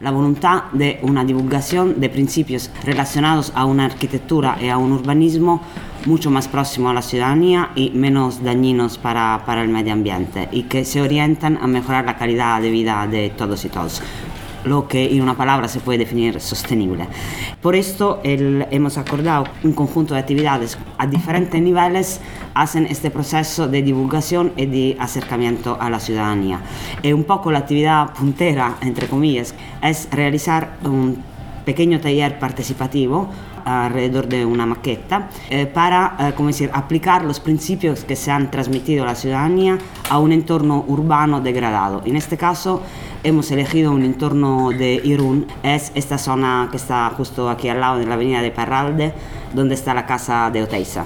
la voluntad de una divulgación de principios relacionados a una arquitectura y a un urbanismo mucho más próximo a la ciudadanía y menos dañinos para, para el medio ambiente y que se orientan a mejorar la calidad de vida de todos y todos lo que en una palabra se puede definir sostenible. Por esto hemos acordado un conjunto de actividades a diferentes niveles hacen este proceso de divulgación y de acercamiento a la ciudadanía. Y un poco la actividad puntera, entre comillas, es realizar un pequeño taller participativo alrededor de una maqueta eh, para eh, como decir, aplicar los principios que se han transmitido a la ciudadanía a un entorno urbano degradado. En este caso hemos elegido un entorno de Irún, es esta zona que está justo aquí al lado de la avenida de Parralde, donde está la casa de Oteiza.